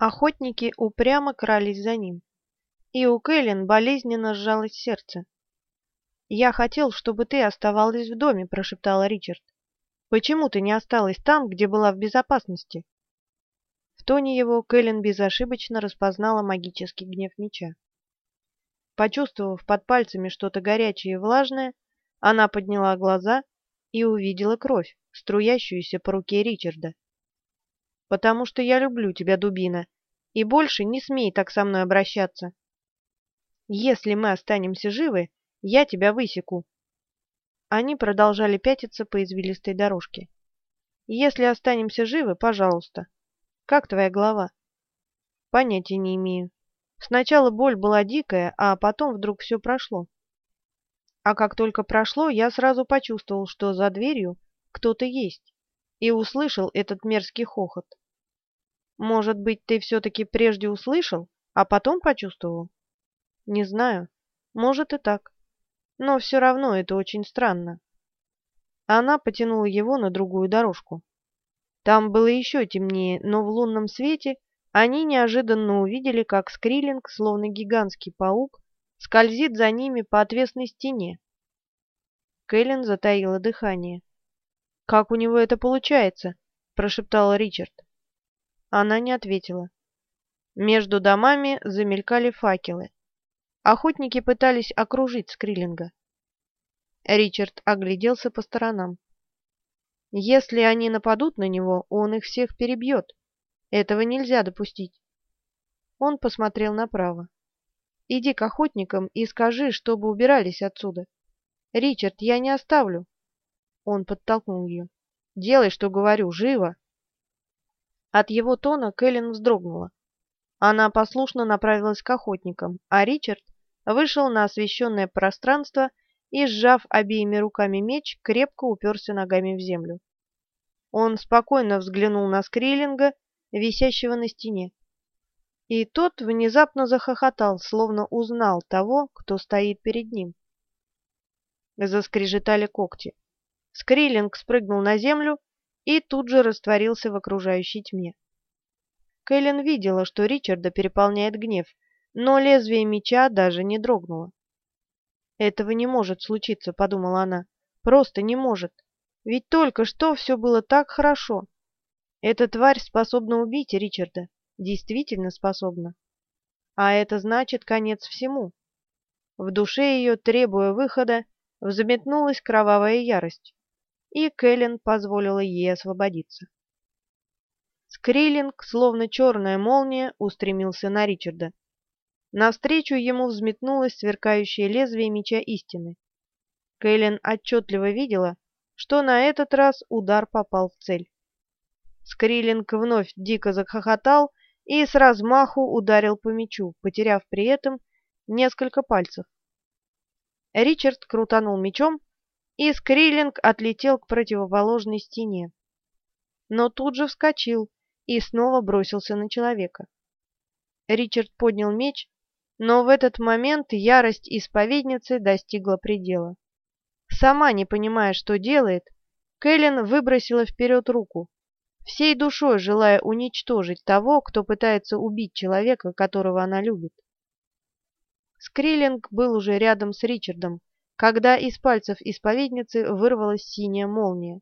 Охотники упрямо крались за ним, и у Кэлен болезненно сжалось сердце. «Я хотел, чтобы ты оставалась в доме», — прошептала Ричард. «Почему ты не осталась там, где была в безопасности?» В тоне его Кэлен безошибочно распознала магический гнев меча. Почувствовав под пальцами что-то горячее и влажное, она подняла глаза и увидела кровь, струящуюся по руке Ричарда. «Потому что я люблю тебя, дубина, и больше не смей так со мной обращаться. Если мы останемся живы, я тебя высеку». Они продолжали пятиться по извилистой дорожке. «Если останемся живы, пожалуйста». Как твоя голова? Понятия не имею. Сначала боль была дикая, а потом вдруг все прошло. А как только прошло, я сразу почувствовал, что за дверью кто-то есть, и услышал этот мерзкий хохот. Может быть, ты все-таки прежде услышал, а потом почувствовал? Не знаю. Может и так. Но все равно это очень странно. Она потянула его на другую дорожку. Там было еще темнее, но в лунном свете они неожиданно увидели, как Скриллинг, словно гигантский паук, скользит за ними по отвесной стене. Кэлен затаила дыхание. «Как у него это получается?» – прошептал Ричард. Она не ответила. Между домами замелькали факелы. Охотники пытались окружить Скриллинга. Ричард огляделся по сторонам. Если они нападут на него, он их всех перебьет. Этого нельзя допустить. Он посмотрел направо. Иди к охотникам и скажи, чтобы убирались отсюда. Ричард, я не оставлю. Он подтолкнул ее. Делай, что говорю, живо. От его тона Кэлен вздрогнула. Она послушно направилась к охотникам, а Ричард вышел на освещенное пространство и, сжав обеими руками меч, крепко уперся ногами в землю. Он спокойно взглянул на Скриллинга, висящего на стене. И тот внезапно захохотал, словно узнал того, кто стоит перед ним. Заскрежетали когти. Скриллинг спрыгнул на землю и тут же растворился в окружающей тьме. Кэлен видела, что Ричарда переполняет гнев, но лезвие меча даже не дрогнуло. «Этого не может случиться», — подумала она. «Просто не может. Ведь только что все было так хорошо. Эта тварь способна убить Ричарда. Действительно способна. А это значит конец всему. В душе ее, требуя выхода, взметнулась кровавая ярость, и Кэлен позволила ей освободиться. Скриллинг, словно черная молния, устремился на Ричарда. Навстречу ему взметнулось сверкающее лезвие меча истины. Кэлен отчетливо видела, что на этот раз удар попал в цель. Скриллинг вновь дико захохотал и с размаху ударил по мечу, потеряв при этом несколько пальцев. Ричард крутанул мечом, и Скриллинг отлетел к противоположной стене. Но тут же вскочил и снова бросился на человека. Ричард поднял меч но в этот момент ярость исповедницы достигла предела. Сама не понимая, что делает, Кэлен выбросила вперед руку, всей душой желая уничтожить того, кто пытается убить человека, которого она любит. Скриллинг был уже рядом с Ричардом, когда из пальцев исповедницы вырвалась синяя молния,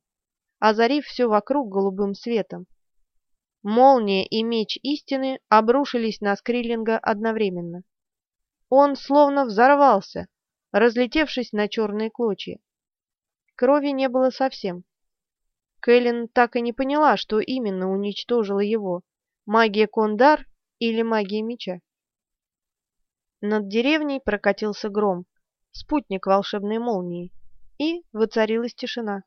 озарив все вокруг голубым светом. Молния и меч истины обрушились на Скриллинга одновременно. Он словно взорвался, разлетевшись на черные клочья. Крови не было совсем. Кэлен так и не поняла, что именно уничтожило его — магия Кондар или магия меча. Над деревней прокатился гром, спутник волшебной молнии, и воцарилась тишина.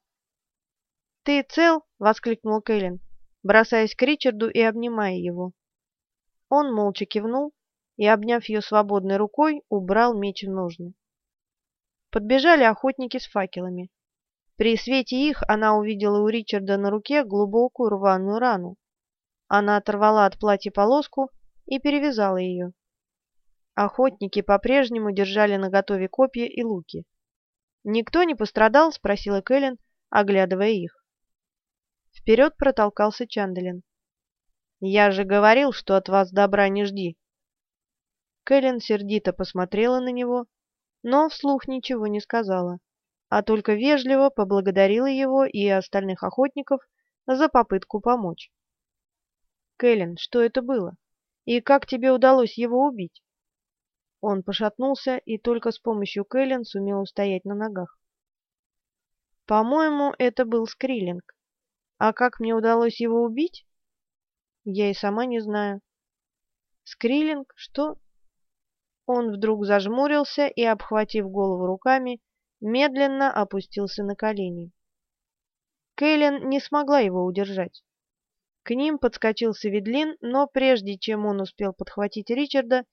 «Ты цел?» — воскликнул Кэлен, бросаясь к Ричарду и обнимая его. Он молча кивнул, и, обняв ее свободной рукой, убрал меч в ножны. Подбежали охотники с факелами. При свете их она увидела у Ричарда на руке глубокую рваную рану. Она оторвала от платья полоску и перевязала ее. Охотники по-прежнему держали наготове копья и луки. «Никто не пострадал?» — спросила Кэлен, оглядывая их. Вперед протолкался Чанделин. «Я же говорил, что от вас добра не жди!» Кэлен сердито посмотрела на него, но вслух ничего не сказала, а только вежливо поблагодарила его и остальных охотников за попытку помочь. «Кэлен, что это было? И как тебе удалось его убить?» Он пошатнулся и только с помощью Кэлен сумел устоять на ногах. «По-моему, это был Скриллинг. А как мне удалось его убить?» «Я и сама не знаю». «Скриллинг? Что?» Он вдруг зажмурился и, обхватив голову руками, медленно опустился на колени. Кейлен не смогла его удержать. К ним подскочил Саведлин, но прежде чем он успел подхватить Ричарда,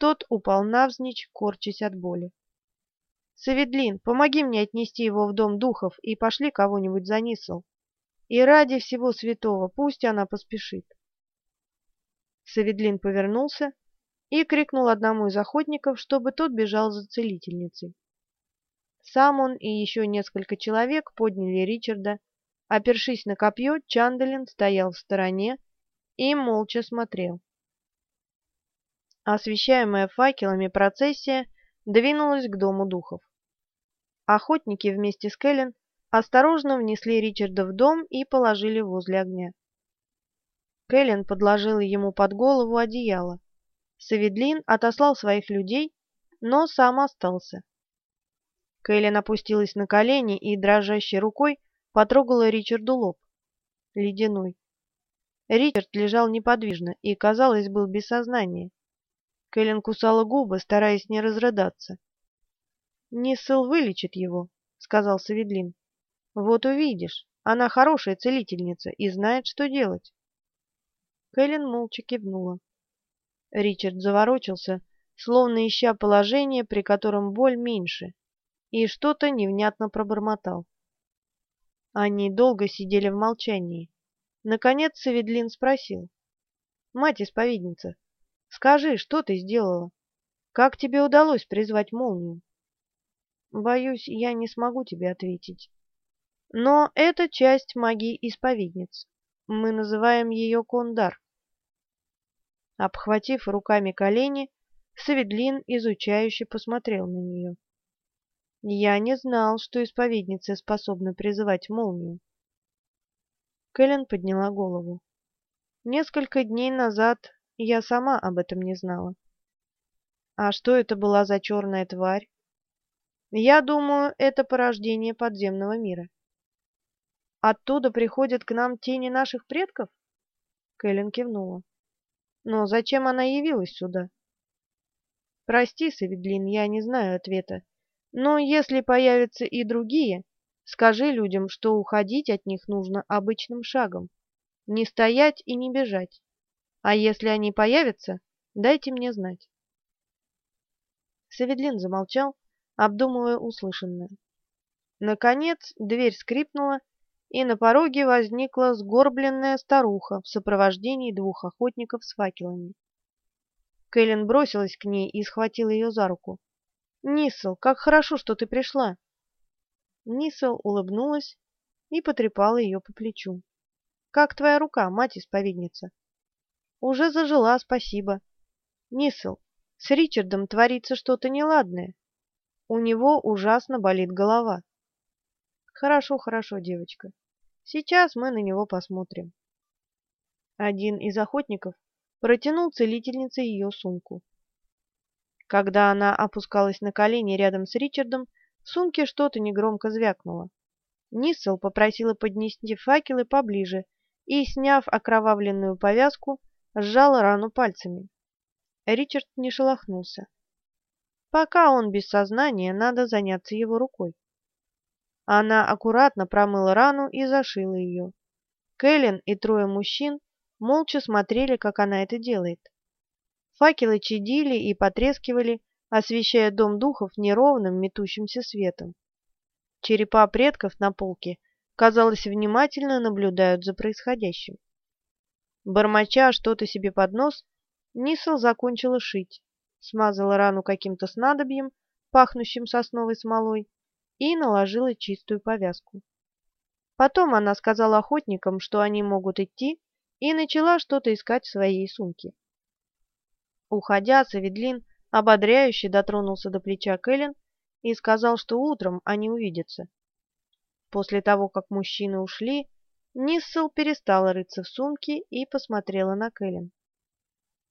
тот упал навзничь, корчась от боли. «Саведлин, помоги мне отнести его в дом духов и пошли кого-нибудь за Нисл. И ради всего святого пусть она поспешит». Саведлин повернулся и крикнул одному из охотников, чтобы тот бежал за целительницей. Сам он и еще несколько человек подняли Ричарда. Опершись на копье, Чандалин стоял в стороне и молча смотрел. Освещаемая факелами процессия двинулась к Дому духов. Охотники вместе с Кэлен осторожно внесли Ричарда в дом и положили возле огня. Кэлен подложила ему под голову одеяло. Саведлин отослал своих людей, но сам остался. Кэлен опустилась на колени и дрожащей рукой потрогала Ричарду лоб. Ледяной. Ричард лежал неподвижно и, казалось, был без сознания. Кэлен кусала губы, стараясь не разрыдаться. «Ниссел вылечит его», — сказал Саведлин. «Вот увидишь, она хорошая целительница и знает, что делать». Кэлен молча кивнула. Ричард заворочился, словно ища положение, при котором боль меньше, и что-то невнятно пробормотал. Они долго сидели в молчании. Наконец Саведлин спросил. «Мать-исповедница, скажи, что ты сделала? Как тебе удалось призвать молнию?» «Боюсь, я не смогу тебе ответить. Но это часть магии исповедниц. Мы называем ее Кондар. Обхватив руками колени, Саведлин изучающе посмотрел на нее. «Я не знал, что исповедница способна призывать молнию». Кэлен подняла голову. «Несколько дней назад я сама об этом не знала». «А что это была за черная тварь?» «Я думаю, это порождение подземного мира». «Оттуда приходят к нам тени наших предков?» Кэлен кивнула. Но зачем она явилась сюда? Прости, Саведлин, я не знаю ответа. Но если появятся и другие, скажи людям, что уходить от них нужно обычным шагом. Не стоять и не бежать. А если они появятся, дайте мне знать. Саведлин замолчал, обдумывая услышанное. Наконец дверь скрипнула, и на пороге возникла сгорбленная старуха в сопровождении двух охотников с факелами. Кэлен бросилась к ней и схватила ее за руку. «Нисел, как хорошо, что ты пришла!» Нисел улыбнулась и потрепала ее по плечу. «Как твоя рука, мать-исповедница?» «Уже зажила, спасибо. Нисел, с Ричардом творится что-то неладное. У него ужасно болит голова». «Хорошо, хорошо, девочка. Сейчас мы на него посмотрим. Один из охотников протянул целительнице ее сумку. Когда она опускалась на колени рядом с Ричардом, в сумке что-то негромко звякнуло. Ниссел попросила поднести факелы поближе и, сняв окровавленную повязку, сжала рану пальцами. Ричард не шелохнулся. Пока он без сознания, надо заняться его рукой. Она аккуратно промыла рану и зашила ее. Кэлен и трое мужчин молча смотрели, как она это делает. Факелы чадили и потрескивали, освещая дом духов неровным метущимся светом. Черепа предков на полке, казалось, внимательно наблюдают за происходящим. Бормоча что-то себе под нос, Нисел закончила шить, смазала рану каким-то снадобьем, пахнущим сосновой смолой, и наложила чистую повязку. Потом она сказала охотникам, что они могут идти, и начала что-то искать в своей сумке. Уходя, Саведлин ободряюще дотронулся до плеча Кэлен и сказал, что утром они увидятся. После того, как мужчины ушли, Ниссел перестала рыться в сумке и посмотрела на Кэлен.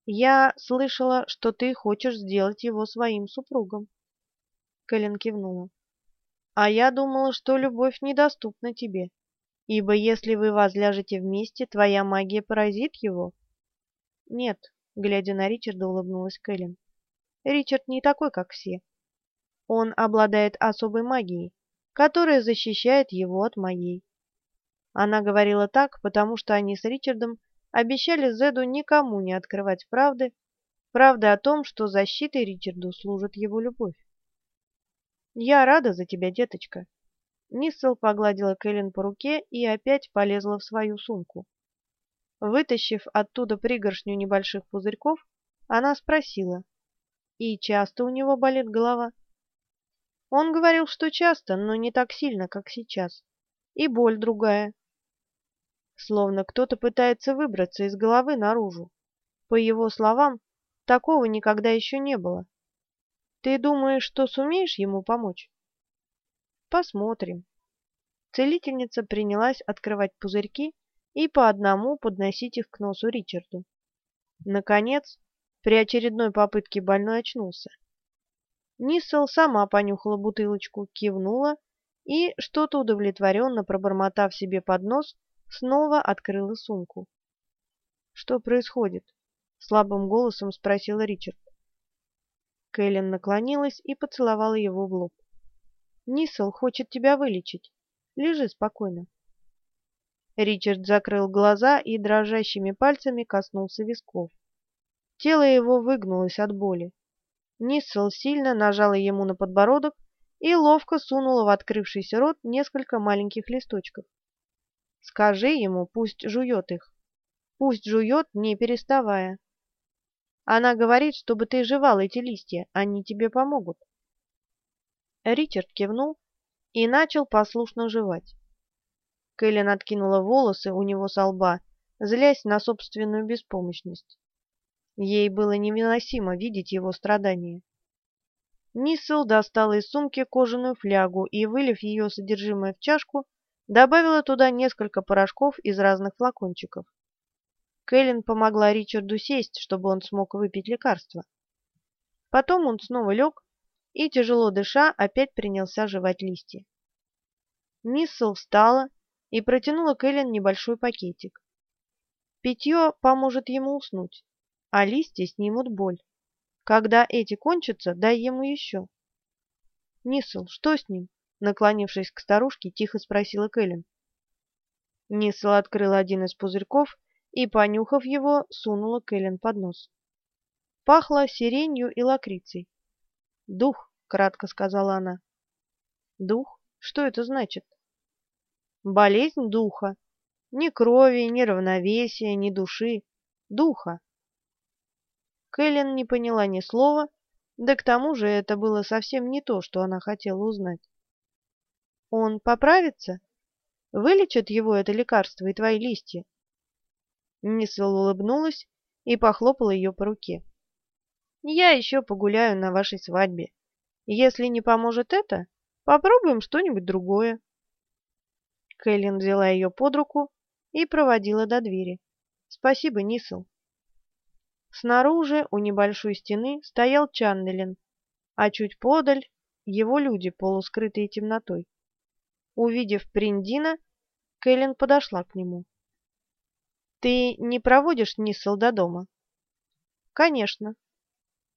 «Я слышала, что ты хочешь сделать его своим супругом». Кэлен кивнула. «А я думала, что любовь недоступна тебе, ибо если вы возляжете вместе, твоя магия поразит его». «Нет», — глядя на Ричарда, улыбнулась Кэлен. «Ричард не такой, как все. Он обладает особой магией, которая защищает его от моей. Она говорила так, потому что они с Ричардом обещали Зеду никому не открывать правды, правды о том, что защитой Ричарду служит его любовь. «Я рада за тебя, деточка». Ниссел погладила Кэлен по руке и опять полезла в свою сумку. Вытащив оттуда пригоршню небольших пузырьков, она спросила, «И часто у него болит голова?» Он говорил, что часто, но не так сильно, как сейчас. И боль другая. Словно кто-то пытается выбраться из головы наружу. По его словам, такого никогда еще не было. Ты думаешь, что сумеешь ему помочь? Посмотрим. Целительница принялась открывать пузырьки и по одному подносить их к носу Ричарду. Наконец, при очередной попытке больной очнулся. Ниссел сама понюхала бутылочку, кивнула и, что-то удовлетворенно пробормотав себе под нос, снова открыла сумку. «Что происходит?» — слабым голосом спросила Ричард. Кэлен наклонилась и поцеловала его в лоб. «Ниссел хочет тебя вылечить. Лежи спокойно». Ричард закрыл глаза и дрожащими пальцами коснулся висков. Тело его выгнулось от боли. Ниссел сильно нажала ему на подбородок и ловко сунула в открывшийся рот несколько маленьких листочков. «Скажи ему, пусть жует их. Пусть жует, не переставая. Она говорит, чтобы ты жевал эти листья, они тебе помогут». Ричард кивнул и начал послушно жевать. Кэлен откинула волосы у него со лба, злясь на собственную беспомощность. Ей было невыносимо видеть его страдания. Ниссел достала из сумки кожаную флягу и, вылив ее содержимое в чашку, добавила туда несколько порошков из разных флакончиков. Кэлен помогла Ричарду сесть, чтобы он смог выпить лекарство. Потом он снова лег и, тяжело дыша, опять принялся жевать листья. Ниссел встала и протянула Кэлен небольшой пакетик. Питье поможет ему уснуть а листья снимут боль. Когда эти кончатся, дай ему еще. Нисл, что с ним? Наклонившись к старушке, тихо спросила Кэлен. Нисл открыла один из пузырьков и, понюхав его, сунула Кэлен под нос. Пахло сиренью и лакрицей. «Дух», — кратко сказала она. «Дух? Что это значит?» «Болезнь духа. Ни крови, ни равновесия, ни души. Духа. Кэлен не поняла ни слова, да к тому же это было совсем не то, что она хотела узнать. «Он поправится? Вылечит его это лекарство и твои листья?» Нисвелл улыбнулась и похлопала ее по руке. «Я еще погуляю на вашей свадьбе. Если не поможет это, попробуем что-нибудь другое». Кэлен взяла ее под руку и проводила до двери. «Спасибо, Нисел. Снаружи, у небольшой стены, стоял Чаннелин, а чуть подаль его люди, полускрытые темнотой. Увидев Приндина, Кэлен подошла к нему. «Ты не проводишь Ниссел до дома?» «Конечно».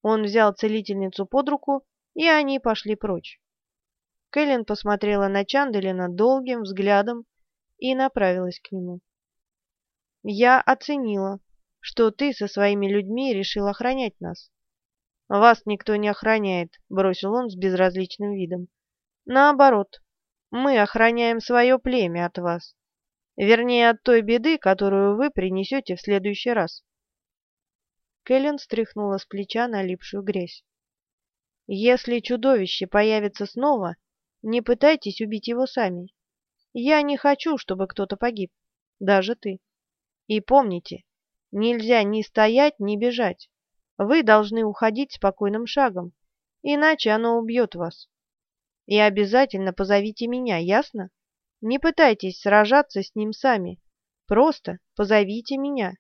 Он взял целительницу под руку, и они пошли прочь. Кэлен посмотрела на Чанделина долгим взглядом и направилась к нему. «Я оценила, что ты со своими людьми решил охранять нас. Вас никто не охраняет, бросил он с безразличным видом. Наоборот, мы охраняем свое племя от вас. Вернее, от той беды, которую вы принесете в следующий раз. Кэлен стряхнула с плеча налипшую грязь. Если чудовище появится снова, не пытайтесь убить его сами. Я не хочу, чтобы кто-то погиб, даже ты. И помните, нельзя ни стоять, ни бежать. Вы должны уходить спокойным шагом, иначе оно убьет вас. И обязательно позовите меня, ясно? Не пытайтесь сражаться с ним сами. Просто позовите меня.